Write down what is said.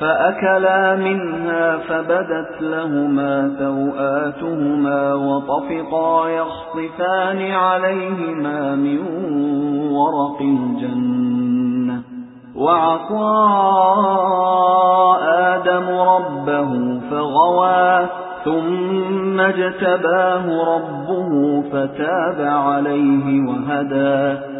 فَأَكَلَا مِنْهَا فَبَدَتْ لَهُمَا سَوْآتُهُمَا وَطَفِقَا يَخْصِفَانِ عَلَيْهِمَا مِنْ وَرَقِ الْجَنَّةِ. وَعَصَى آدَمُ رَبَّهُ فَغَوَى ثُمَّ اجْتَبَاهُ رَبُّهُ فَتَابَ عَلَيْهِ وَهَدَى.